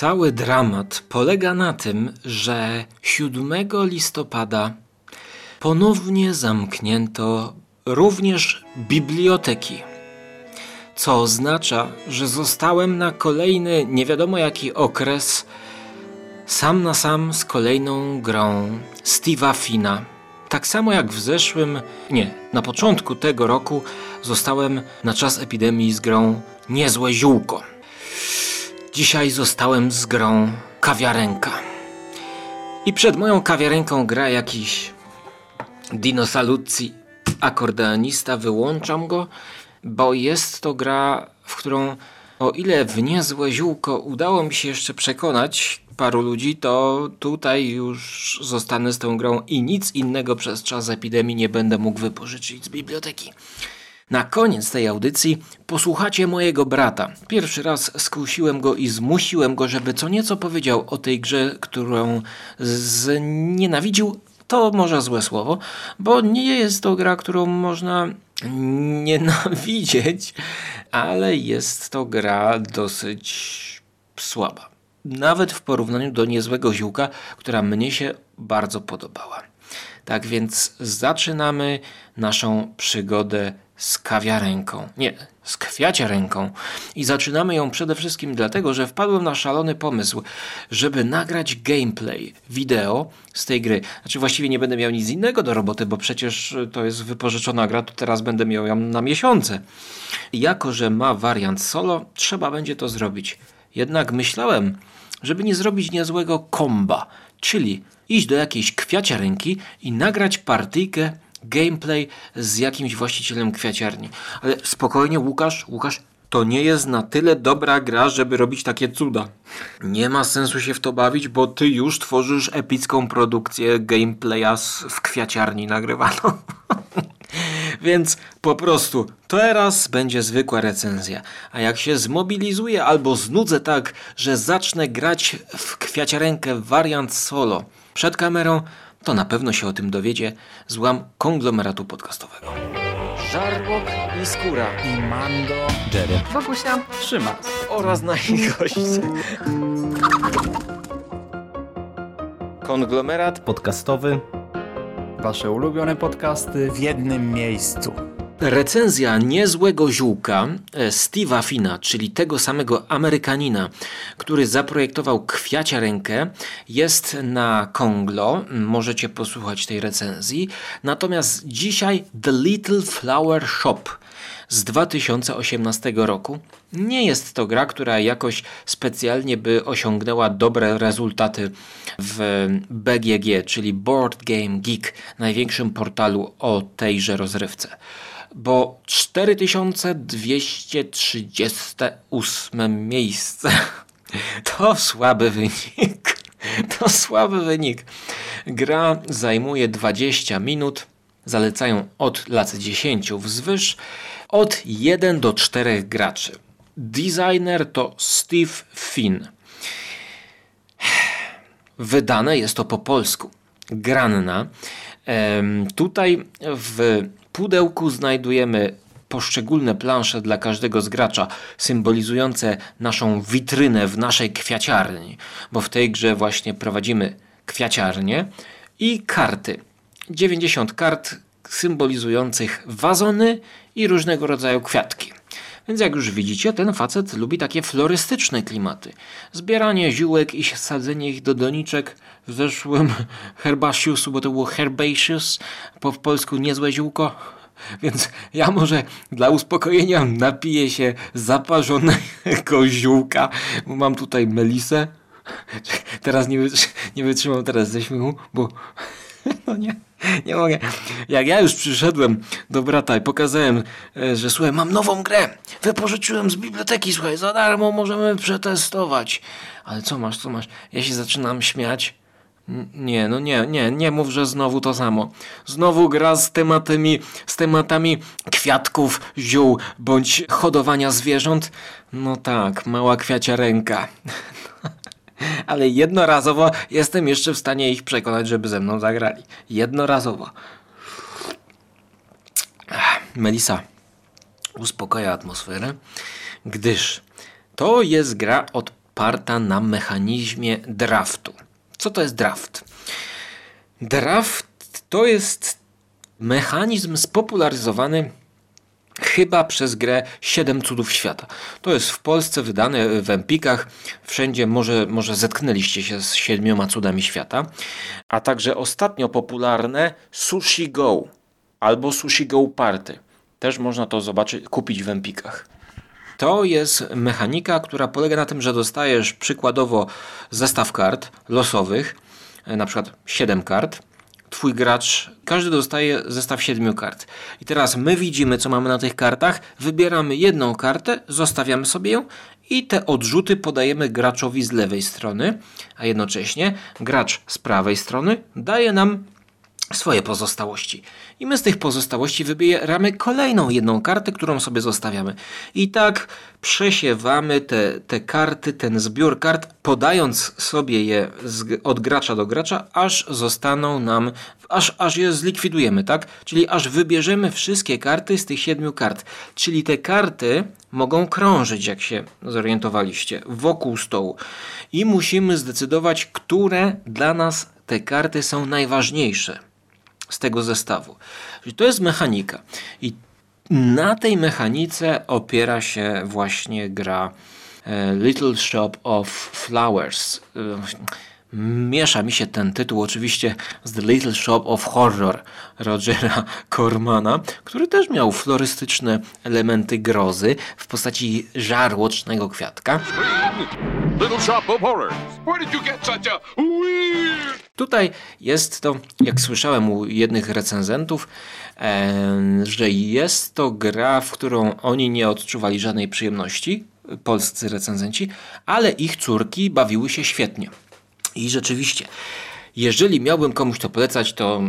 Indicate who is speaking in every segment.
Speaker 1: Cały dramat polega na tym, że 7 listopada ponownie zamknięto również biblioteki. Co oznacza, że zostałem na kolejny nie wiadomo jaki okres sam na sam z kolejną grą Steve'a Fina. Tak samo jak w zeszłym, nie, na początku tego roku zostałem na czas epidemii z grą Niezłe Ziółko. Dzisiaj zostałem z grą Kawiarenka. I przed moją kawiarenką gra jakiś Dino Saluzzi, akordeonista. Wyłączam go, bo jest to gra, w którą o ile w niezłe ziółko udało mi się jeszcze przekonać paru ludzi, to tutaj już zostanę z tą grą i nic innego przez czas epidemii nie będę mógł wypożyczyć z biblioteki. Na koniec tej audycji posłuchacie mojego brata. Pierwszy raz skusiłem go i zmusiłem go, żeby co nieco powiedział o tej grze, którą znienawidził. To może złe słowo, bo nie jest to gra, którą można nienawidzieć, ale jest to gra dosyć słaba. Nawet w porównaniu do niezłego ziółka, która mnie się bardzo podobała. Tak więc zaczynamy naszą przygodę z kawiarenką. Nie, z kwiaciarenką. I zaczynamy ją przede wszystkim dlatego, że wpadłem na szalony pomysł, żeby nagrać gameplay, wideo z tej gry. Znaczy właściwie nie będę miał nic innego do roboty, bo przecież to jest wypożyczona gra, to teraz będę miał ją na miesiące. jako, że ma wariant solo, trzeba będzie to zrobić. Jednak myślałem, żeby nie zrobić niezłego komba, czyli iść do jakiejś kwiaciarenki i nagrać partyjkę gameplay z jakimś właścicielem kwiaciarni. Ale spokojnie, Łukasz, Łukasz, to nie jest na tyle dobra gra, żeby robić takie cuda. Nie ma sensu się w to bawić, bo ty już tworzysz epicką produkcję gameplaya w kwiaciarni nagrywaną. Więc po prostu teraz będzie zwykła recenzja. A jak się zmobilizuję albo znudzę tak, że zacznę grać w kwiaciarenkę wariant solo przed kamerą, to na pewno się o tym dowiedzie złam konglomeratu podcastowego. Żarłok i Skóra
Speaker 2: i Mando,
Speaker 3: Jerry,
Speaker 2: Bogusia, Szymas
Speaker 1: oraz nasi goście. Konglomerat
Speaker 3: podcastowy.
Speaker 2: Wasze ulubione podcasty w jednym miejscu.
Speaker 1: Recenzja niezłego ziółka e, Steve'a Fina, czyli tego samego Amerykanina, który zaprojektował kwiaciarenkę, jest na Konglo. Możecie posłuchać tej recenzji. Natomiast dzisiaj The Little Flower Shop z 2018 roku. Nie jest to gra, która jakoś specjalnie by osiągnęła dobre rezultaty w BGG, czyli Board Game Geek, największym portalu o tejże rozrywce bo 4238 miejsce to słaby wynik. To słaby wynik. Gra zajmuje 20 minut. Zalecają od lat 10 wzwyż, od 1 do 4 graczy. Designer to Steve Finn. Wydane jest to po polsku. Granna. Tutaj w pudełku znajdujemy poszczególne plansze dla każdego z gracza, symbolizujące naszą witrynę w naszej kwiaciarni, bo w tej grze właśnie prowadzimy kwiaciarnię i karty. 90 kart symbolizujących wazony i różnego rodzaju kwiatki. Więc jak już widzicie, ten facet lubi takie florystyczne klimaty. Zbieranie ziółek i sadzenie ich do doniczek w zeszłym herbasiusu, bo to było herbaceous, po polsku niezłe ziółko. Więc ja może dla uspokojenia napiję się zaparzonego ziółka, mam tutaj melisę. Teraz nie, nie wytrzymam teraz ze śmiechu, bo no nie, nie mogę. Jak ja już przyszedłem do brata i pokazałem, e, że słuchaj, mam nową grę. Wypożyczyłem z biblioteki, słuchaj, za darmo możemy przetestować. Ale co masz, co masz? Ja się zaczynam śmiać. Nie, no nie, nie, nie mów, że znowu to samo. Znowu gra z tematami, z tematami kwiatków, ziół bądź hodowania zwierząt. No tak, mała kwiacia ręka. Ale jednorazowo jestem jeszcze w stanie ich przekonać, żeby ze mną zagrali. Jednorazowo. Melisa uspokaja atmosferę, gdyż to jest gra od oparta na mechanizmie draftu. Co to jest draft? Draft to jest mechanizm spopularyzowany chyba przez grę Siedem Cudów Świata. To jest w Polsce wydane w Empikach. Wszędzie może, może zetknęliście się z Siedmioma Cudami Świata. A także ostatnio popularne Sushi Go albo Sushi Go Party. Też można to zobaczyć, kupić w Empikach. To jest mechanika, która polega na tym, że dostajesz przykładowo zestaw kart losowych, na przykład 7 kart twój gracz, każdy dostaje zestaw siedmiu kart. I teraz my widzimy, co mamy na tych kartach, wybieramy jedną kartę, zostawiamy sobie ją i te odrzuty podajemy graczowi z lewej strony, a jednocześnie gracz z prawej strony daje nam swoje pozostałości. I my z tych pozostałości wybieramy kolejną jedną kartę, którą sobie zostawiamy. I tak przesiewamy te, te karty, ten zbiór kart, podając sobie je z, od gracza do gracza, aż zostaną nam, aż, aż je zlikwidujemy, tak? Czyli aż wybierzemy wszystkie karty z tych siedmiu kart. Czyli te karty mogą krążyć, jak się zorientowaliście, wokół stołu. I musimy zdecydować, które dla nas te karty są najważniejsze z tego zestawu. Czyli to jest mechanika. I na tej mechanice opiera się właśnie gra e, Little Shop of Flowers. Miesza mi się ten tytuł oczywiście z The Little Shop of Horror Rogera Cormana, który też miał florystyczne elementy grozy w postaci żarłocznego kwiatka. Little Shop of Horrors. Where did you get such a weird... Tutaj jest to, jak słyszałem u jednych recenzentów, że jest to gra, w którą oni nie odczuwali żadnej przyjemności, polscy recenzenci, ale ich córki bawiły się świetnie. I rzeczywiście, jeżeli miałbym komuś to polecać, to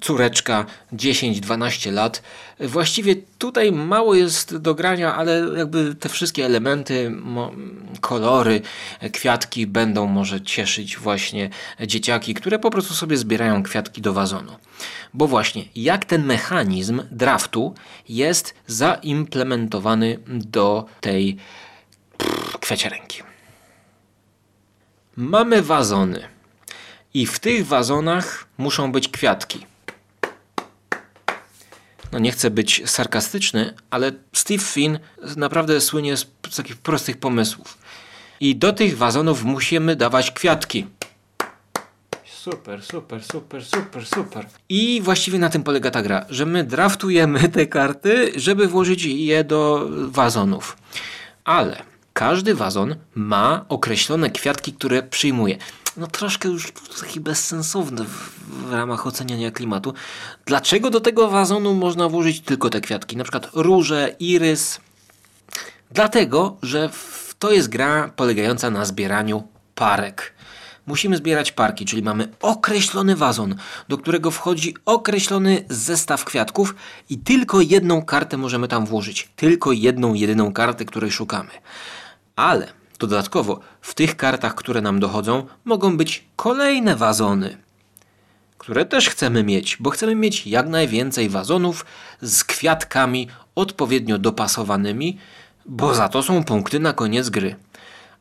Speaker 1: córeczka 10-12 lat. Właściwie tutaj mało jest do grania, ale jakby te wszystkie elementy, kolory, kwiatki będą może cieszyć właśnie dzieciaki, które po prostu sobie zbierają kwiatki do wazonu. Bo właśnie jak ten mechanizm draftu jest zaimplementowany do tej kwiaciarenki. Mamy wazony. I w tych wazonach muszą być kwiatki. No nie chcę być sarkastyczny, ale Steve Finn naprawdę słynie z takich prostych pomysłów. I do tych wazonów musimy dawać kwiatki. Super, super, super, super, super. I właściwie na tym polega ta gra, że my draftujemy te karty, żeby włożyć je do wazonów. Ale każdy wazon ma określone kwiatki, które przyjmuje no troszkę już taki bezsensowny w, w, ramach oceniania klimatu. Dlaczego do tego wazonu można włożyć tylko te kwiatki? Na przykład róże, irys. Dlatego, że to jest gra polegająca na zbieraniu parek. Musimy zbierać parki, czyli mamy określony wazon, do którego wchodzi określony zestaw kwiatków i tylko jedną kartę możemy tam włożyć. Tylko jedną, jedyną kartę, której szukamy. Ale Dodatkowo w tych kartach, które nam dochodzą, mogą być kolejne wazony, które też chcemy mieć, bo chcemy mieć jak najwięcej wazonów z kwiatkami odpowiednio dopasowanymi, bo za to są punkty na koniec gry.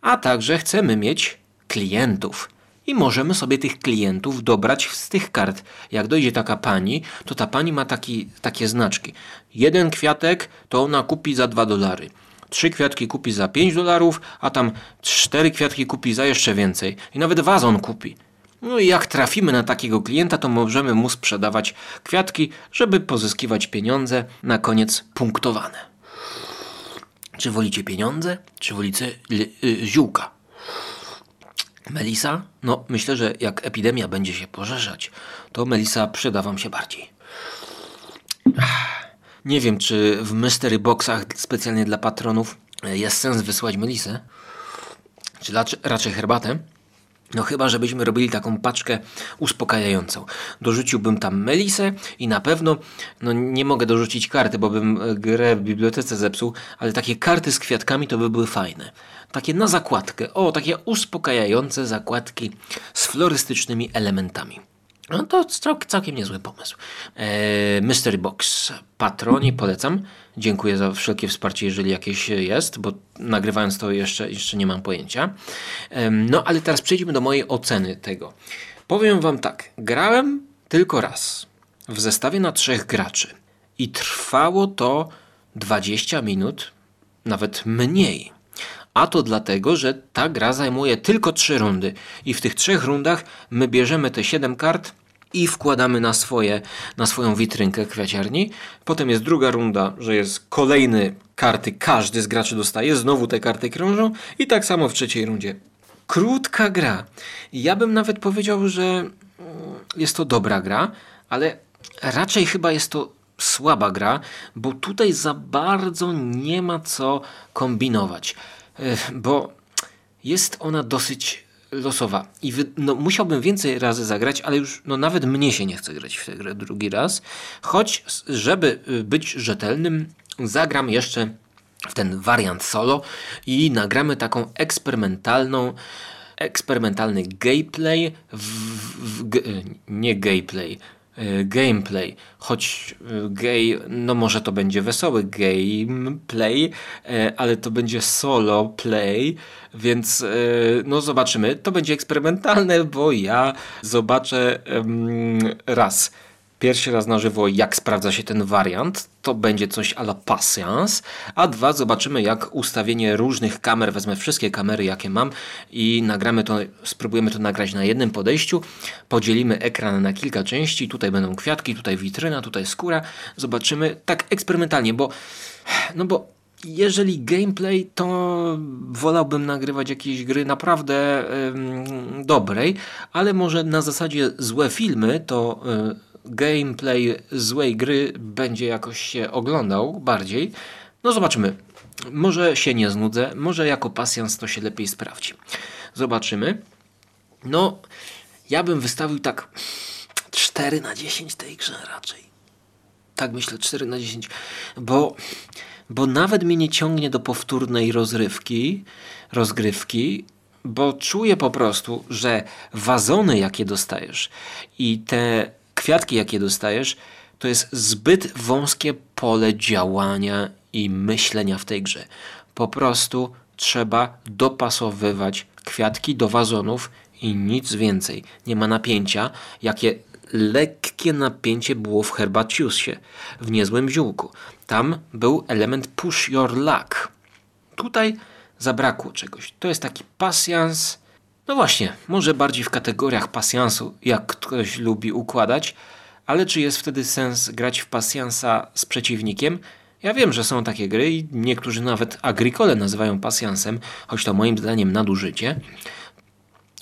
Speaker 1: A także chcemy mieć klientów. I możemy sobie tych klientów dobrać z tych kart. Jak dojdzie taka pani, to ta pani ma taki, takie znaczki. Jeden kwiatek to ona kupi za 2 dolary trzy kwiatki kupi za 5 dolarów, a tam cztery kwiatki kupi za jeszcze więcej. I nawet wazon kupi. No i jak trafimy na takiego klienta, to możemy mu sprzedawać kwiatki, żeby pozyskiwać pieniądze, na koniec punktowane. Czy wolicie pieniądze, czy wolicie yy, ziółka? Melisa? No, myślę, że jak epidemia będzie się pożerzać, to Melisa przyda wam się bardziej. Ach. Nie wiem, czy w mystery boxach specjalnie dla patronów e, jest sens wysłać melisę, czy raczej herbatę. No chyba, żebyśmy robili taką paczkę uspokajającą. Dorzuciłbym tam melisę i na pewno, no nie mogę dorzucić karty, bo bym e, grę w bibliotece zepsuł, ale takie karty z kwiatkami to by były fajne. Takie na zakładkę. O, takie uspokajające zakładki z florystycznymi elementami. No to całkiem niezły pomysł. E, Mystery Box Patroni polecam. Dziękuję za wszelkie wsparcie, jeżeli jakieś jest, bo nagrywając to jeszcze, jeszcze nie mam pojęcia. No ale teraz przejdźmy do mojej oceny tego. Powiem Wam tak. Grałem tylko raz w zestawie na trzech graczy i trwało to 20 minut, nawet mniej. A to dlatego, że ta gra zajmuje tylko trzy rundy i w tych trzech rundach my bierzemy te 7 kart i wkładamy na, swoje, na swoją witrynkę kwiaciarni. Potem jest druga runda, że jest kolejny karty, każdy z graczy dostaje, znowu te karty krążą i tak samo w trzeciej rundzie. Krótka gra. Ja bym nawet powiedział, że mm, jest to dobra gra, ale raczej chyba jest to słaba gra, bo tutaj za bardzo nie ma co kombinować, bo jest ona dosyć losowa. I wy, no, musiałbym więcej razy zagrać, ale już no, nawet mnie się nie chce grać w tę grę drugi raz. Choć, żeby y, być rzetelnym, zagram jeszcze w ten wariant solo i nagramy taką eksperymentalną eksperymentalny gameplay w, w, w, nie gameplay E, gameplay, choć gay, no może to będzie wesoły gameplay, e, ale to będzie solo play, więc no zobaczymy. To będzie eksperymentalne, bo ja zobaczę raz pierwszy raz na żywo, jak sprawdza się ten wariant. To będzie coś a la patience. A dwa, zobaczymy, jak ustawienie różnych kamer, wezmę wszystkie kamery, jakie mam i nagramy to, spróbujemy to nagrać na jednym podejściu. Podzielimy ekran na kilka części. Tutaj będą kwiatki, tutaj witryna, tutaj skóra. Zobaczymy tak eksperymentalnie, bo no bo jeżeli gameplay, to wolałbym nagrywać jakieś gry naprawdę dobrej, ale może na zasadzie złe filmy, to y, gameplay złej gry będzie jakoś się oglądał bardziej. No zobaczymy. Może się nie znudzę, może jako pasjans to się lepiej sprawdzi. Zobaczymy. No, ja bym wystawił tak 4 na 10 tej grze raczej. Tak myślę, 4 na 10, bo, bo nawet mnie nie ciągnie do powtórnej rozrywki, rozgrywki, bo czuję po prostu, że wazony jakie dostajesz i te kwiatki, jakie dostajesz, to jest zbyt wąskie pole działania i myślenia w tej grze. Po prostu trzeba dopasowywać kwiatki do wazonów i nic więcej. Nie ma napięcia, jakie lekkie napięcie było w Herbaciusie, w niezłym ziółku. Tam był element push your luck. Tutaj zabrakło czegoś. To jest taki pasjans, no właśnie, może bardziej w kategoriach pasjansu, jak ktoś lubi układać, ale czy jest wtedy sens grać w pasjansa z przeciwnikiem? Ja wiem, że są takie gry i niektórzy nawet agricole nazywają pasjansem, choć to moim zdaniem nadużycie.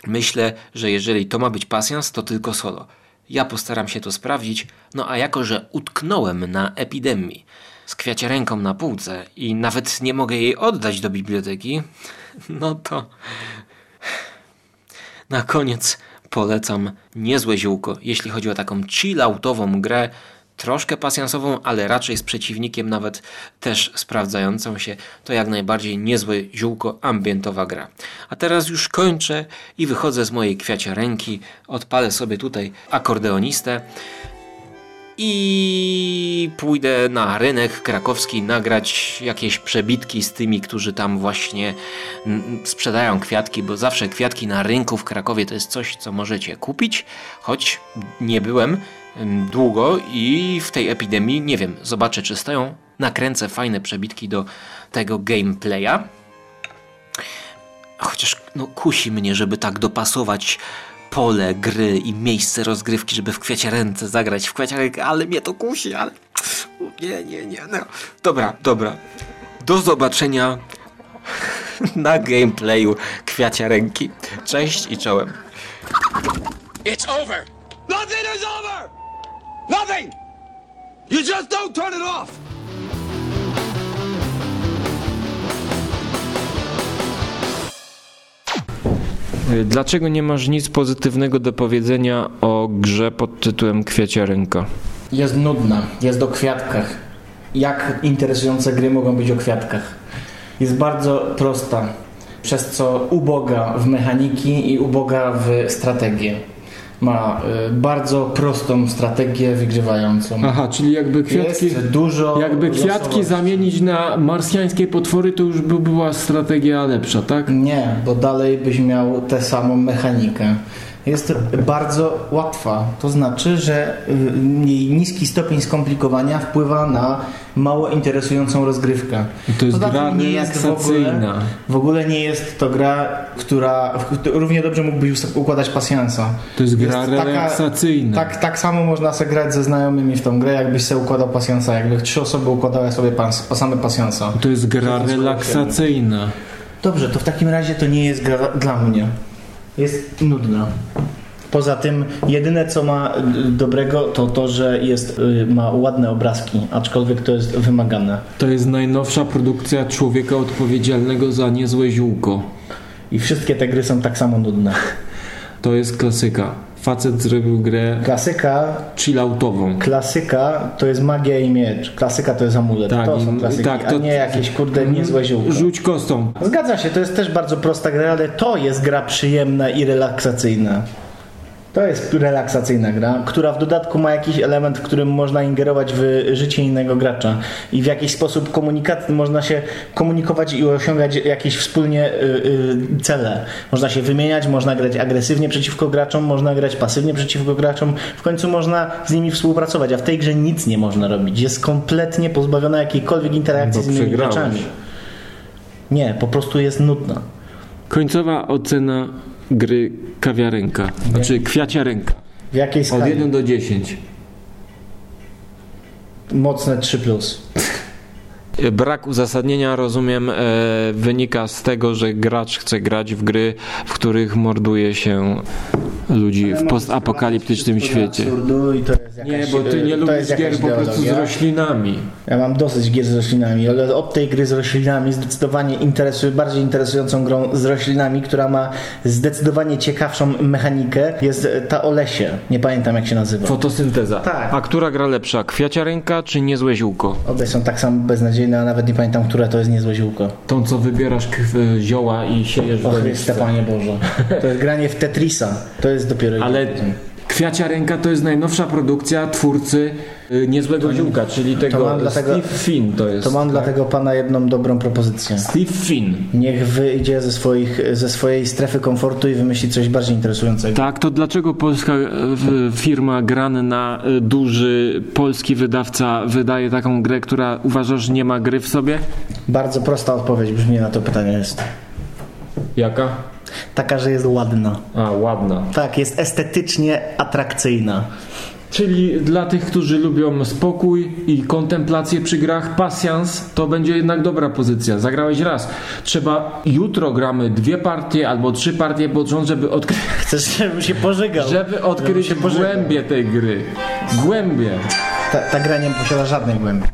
Speaker 1: Myślę, że jeżeli to ma być pasjans, to tylko solo. Ja postaram się to sprawdzić, no a jako, że utknąłem na epidemii z kwiaciarenką na półce i nawet nie mogę jej oddać do biblioteki, no to na koniec polecam niezłe ziółko, jeśli chodzi o taką chilloutową grę, troszkę pasjansową, ale raczej z przeciwnikiem nawet też sprawdzającą się, to jak najbardziej niezłe ziółko, ambientowa gra. A teraz już kończę i wychodzę z mojej kwiaciarenki, odpalę sobie tutaj akordeonistę i pójdę na rynek krakowski nagrać jakieś przebitki z tymi, którzy tam właśnie sprzedają kwiatki, bo zawsze kwiatki na rynku w Krakowie to jest coś, co możecie kupić, choć nie byłem długo i w tej epidemii, nie wiem, zobaczę czy stoją, nakręcę fajne przebitki do tego gameplaya. Chociaż no, kusi mnie, żeby tak dopasować pole gry i miejsce rozgrywki, żeby w kwiaciarence zagrać w kwiaciarenkę, ale mnie to kusi, ale nie, nie, nie. No. Dobra, dobra. Do zobaczenia na gameplayu kwiaciarenki. Cześć i czołem. It's over. Nothing is over. Nothing. You just don't turn it off. Dlaczego nie masz nic pozytywnego do powiedzenia o grze pod tytułem Kwiaciarenka?
Speaker 3: Jest nudna, jest o kwiatkach. Jak interesujące gry mogą być o kwiatkach? Jest bardzo prosta, przez co uboga w mechaniki i uboga w strategię. Ma y, bardzo prostą strategię wygrywającą.
Speaker 1: Aha, czyli jakby kwiatki...
Speaker 3: Jest dużo
Speaker 1: Jakby kwiatki
Speaker 3: losowości.
Speaker 1: zamienić na marsjańskie potwory, to już by była strategia lepsza, tak?
Speaker 3: Nie, bo dalej byś miał tę samą mechanikę. Jest bardzo łatwa. To znaczy, że y, jej niski stopień skomplikowania wpływa na mało interesującą rozgrywkę.
Speaker 1: To jest
Speaker 3: Poza
Speaker 1: gra
Speaker 3: nie jest w ogóle, w ogóle nie jest to gra, która równie dobrze mógłbyś układać pasjansa.
Speaker 1: To jest gra
Speaker 3: taka-
Speaker 1: relaksacyjna.
Speaker 3: Tak, tak samo można sobie grać ze znajomymi w tą grę, jakbyś sobie układał pasjansa. Jakby trzy osoby układały sobie pas, same pasjansa.
Speaker 1: To jest gra
Speaker 3: jest
Speaker 1: relaksacyjna.
Speaker 3: Dobrze, to w takim razie to nie jest gra dla mnie. Jest nudna. Poza tym, jedyne co ma y, dobrego, to to, że jest, y, ma ładne obrazki, aczkolwiek to jest wymagane.
Speaker 1: To jest najnowsza produkcja człowieka odpowiedzialnego za niezłe ziółko.
Speaker 3: I wszystkie te gry są tak samo nudne.
Speaker 1: To jest klasyka. Facet zrobił grę
Speaker 3: Klasyka,
Speaker 1: chilloutową.
Speaker 3: klasyka to jest magia i miecz. Klasyka to jest amulet.
Speaker 1: Tak,
Speaker 3: to są klasyki,
Speaker 1: tak, to-
Speaker 3: a nie jakieś kurde niezłe ziółko.
Speaker 1: Rzuć kostą.
Speaker 3: Zgadza się, to jest też bardzo prosta gra, ale to jest gra przyjemna i relaksacyjna. To jest relaksacyjna gra, która w dodatku ma jakiś element, w którym można ingerować w życie innego gracza i w jakiś sposób komunikat, można się komunikować i osiągać jakieś wspólnie y, y, cele. Można się wymieniać, można grać agresywnie przeciwko graczom, można grać pasywnie przeciwko graczom, w końcu można z nimi współpracować, a w tej grze nic nie można robić. Jest kompletnie pozbawiona jakiejkolwiek interakcji
Speaker 1: Bo
Speaker 3: z innymi graczami. Nie, po prostu jest nudna.
Speaker 1: Końcowa ocena gry kawiarenka. Znaczy kwiaciarenka.
Speaker 3: W jakiej
Speaker 1: Od
Speaker 3: skali?
Speaker 1: 1 do 10.
Speaker 3: Mocne 3 plus.
Speaker 4: Brak uzasadnienia, rozumiem, e, wynika z tego, że gracz chce grać w gry, w których morduje się ludzi w postapokaliptycznym świecie.
Speaker 3: Absurdu i to jest jakaś,
Speaker 1: Nie, bo ty nie
Speaker 3: to
Speaker 1: lubisz gier po prostu z roślinami.
Speaker 3: Ja mam dosyć gier z roślinami, ale od tej gry z roślinami zdecydowanie interesuje, bardziej interesującą grą z roślinami, która ma zdecydowanie ciekawszą mechanikę, jest e, ta o lesie. Nie pamiętam jak się nazywa.
Speaker 1: Fotosynteza.
Speaker 3: Tak.
Speaker 4: A która gra lepsza, kwiaciarenka czy niezłe ziółko?
Speaker 3: Obie są tak samo beznadziejne, a nawet nie pamiętam, które to jest niezłe ziółko.
Speaker 1: Tą, co wybierasz k- zioła i siejesz w
Speaker 3: O
Speaker 1: doniczce.
Speaker 3: Chryste, Panie Boże. To jest granie w Tetrisa. To jest dopiero...
Speaker 1: Ale Kwiacia Ręka to jest najnowsza produkcja twórcy y, Niezłego Ziółka, czyli tego
Speaker 3: mam dlatego-
Speaker 1: Steve Finn to jest.
Speaker 3: To mam dla tego pana jedną dobrą propozycję.
Speaker 1: Steve Finn.
Speaker 3: Niech wyjdzie ze, swoich, ze swojej strefy komfortu i wymyśli coś bardziej interesującego.
Speaker 1: Tak, to dlaczego polska w- firma Granna, e, duży polski wydawca wydaje taką grę, która uważasz nie ma gry w sobie?
Speaker 3: Bardzo prosta odpowiedź brzmi na to pytanie jest.
Speaker 1: Jaka?
Speaker 3: Taka, że jest ładna.
Speaker 1: A, ładna.
Speaker 3: Tak, jest estetycznie atrakcyjna.
Speaker 1: Czyli dla tych, którzy lubią spokój i kontemplację przy grach, pasjans, to będzie jednak dobra pozycja. Zagrałeś raz. Trzeba, jutro gramy dwie partie albo trzy partie pod rząd, żeby odkryć,
Speaker 3: Chcesz, żebym się pożygał?
Speaker 1: żeby odkryć
Speaker 3: pożygał.
Speaker 1: głębie tej gry. Głębie.
Speaker 3: Ta, ta gra nie posiada żadnej głębi.